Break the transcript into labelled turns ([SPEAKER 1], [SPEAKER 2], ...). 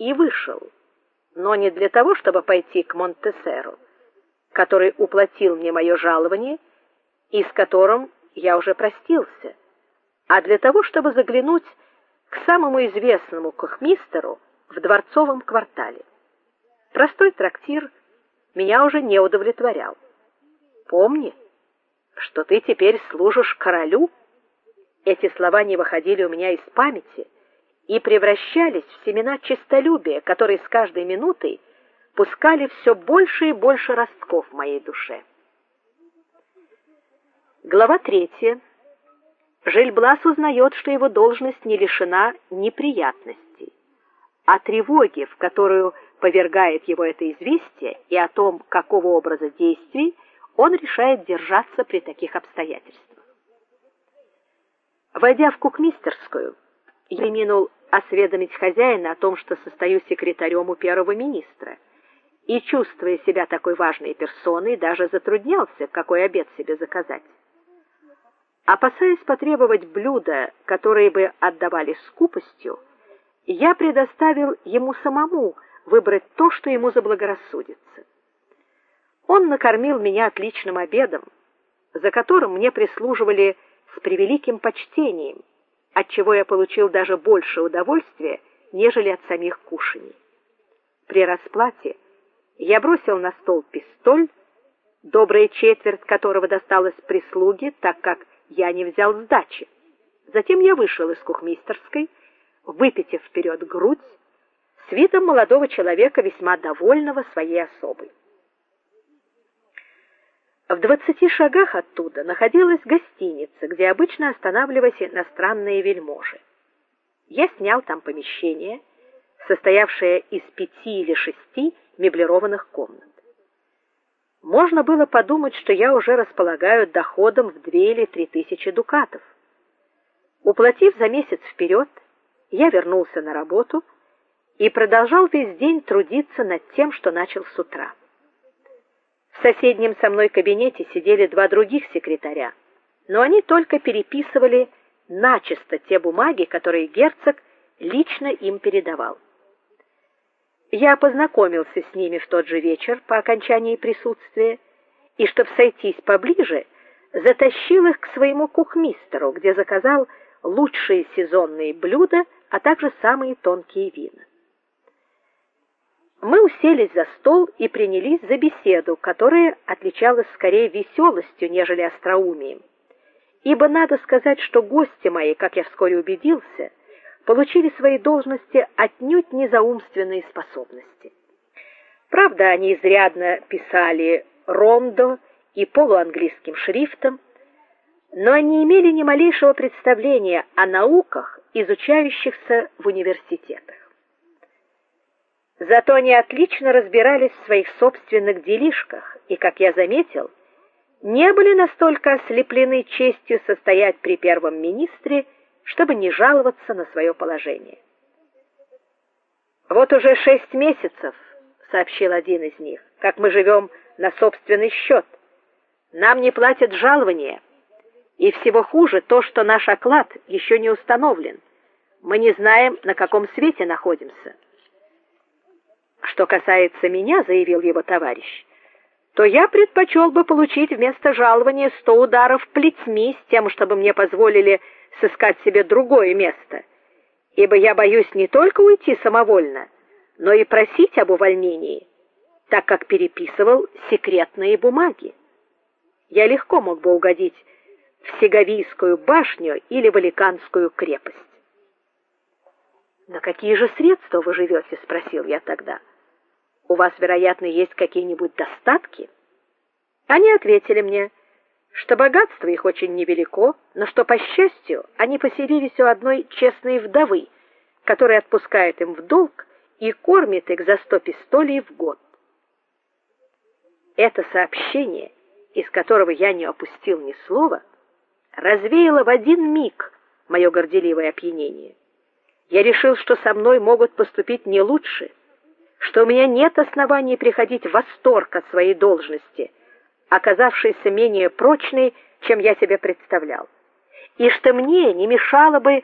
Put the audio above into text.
[SPEAKER 1] и вышел, но не для того, чтобы пойти к Монтесеру, который уплатил мне мое жалование и с которым я уже простился, а для того, чтобы заглянуть к самому известному кухмистеру в дворцовом квартале. Простой трактир меня уже не удовлетворял. Помни, что ты теперь служишь королю. Эти слова не выходили у меня из памяти и превращались в семена честолюбия, которые с каждой минутой пускали все больше и больше ростков в моей душе. Глава третья. Жильблас узнает, что его должность не лишена неприятностей, а тревоги, в которую повергает его это известие, и о том, какого образа действий он решает держаться при таких обстоятельствах. Войдя в кухмистерскую, я минул осведомить хозяина о том, что состою секретарем у первого министра, и чувствуя себя такой важной персоной, даже затруднялся, какой обед себе заказать. Опасаясь потребовать блюда, которые бы отдавали скупостью, я предоставил ему самому выбрать то, что ему заблагорассудится. Он накормил меня отличным обедом, за которым мне прислуживали с превеликим почтением, от чего я получил даже больше удовольствия, нежели от самих кушаний. При расплате я бросил на стол пистоль, добрая четверть которого досталась прислуге, так как я не взял сдачи. Затем я вышел из кухмистерской, выпитив вперед грудь, с видом молодого человека, весьма довольного своей особой. В двадцати шагах оттуда находилась гостиница, где обычно останавливались иностранные вельможи. Я снял там помещение, состоявшее из пяти или шести меблированных комнат. Можно было подумать, что я уже располагаю доходом в две или три тысячи дукатов. Уплатив за месяц вперед, я вернулся на работу и продолжал весь день трудиться над тем, что начал с утра. В соседнем со мной кабинете сидели два других секретаря, но они только переписывали начисто те бумаги, которые герцог лично им передавал. Я познакомился с ними в тот же вечер по окончании присутствия, и чтобы сойтись поближе, затащил их к своему кухмистеру, где заказал лучшие сезонные блюда, а также самые тонкие вина. Мы уселись за стол и принялись за беседу, которая отличалась скорее веселостью, нежели остроумием. Ибо надо сказать, что гости мои, как я вскоре убедился, получили свои должности отнюдь не за умственные способности. Правда, они изрядно писали рондо и полуанглийским шрифтом, но они имели ни малейшего представления о науках, изучающихся в университетах. Зато они отлично разбирались в своих собственных делишках и, как я заметил, не были настолько ослеплены честью состоять при первом министре, чтобы не жаловаться на свое положение. Вот уже шесть месяцев, сообщил один из них, как мы живем на собственный счет. Нам не платят жалования, и всего хуже то, что наш оклад еще не установлен. Мы не знаем, на каком свете находимся. Что касается меня, заявил его товарищ, то я предпочел бы получить вместо жалования сто ударов плетьми с тем, чтобы мне позволили сыскать себе другое место, ибо я боюсь не только уйти самовольно, но и просить об увольнении, так как переписывал секретные бумаги. Я легко мог бы угодить в Сеговийскую башню или в Аликанскую крепость. На какие же средства вы живете?» — спросил я тогда. У вас, вероятно, есть какие-нибудь достатки? Они ответили мне, что богатство их очень невелико, но что по счастью, они поселились у одной честной вдовы, которая отпускает им в долг и кормит их за сто пистолей в год. Это сообщение, из которого я не опустил ни слова, развеяло в один миг мое горделивое опьянение. Я решил, что со мной могут поступить не лучше что у меня нет оснований приходить в восторг от своей должности, оказавшейся менее прочной, чем я себе представлял, и что мне не мешало бы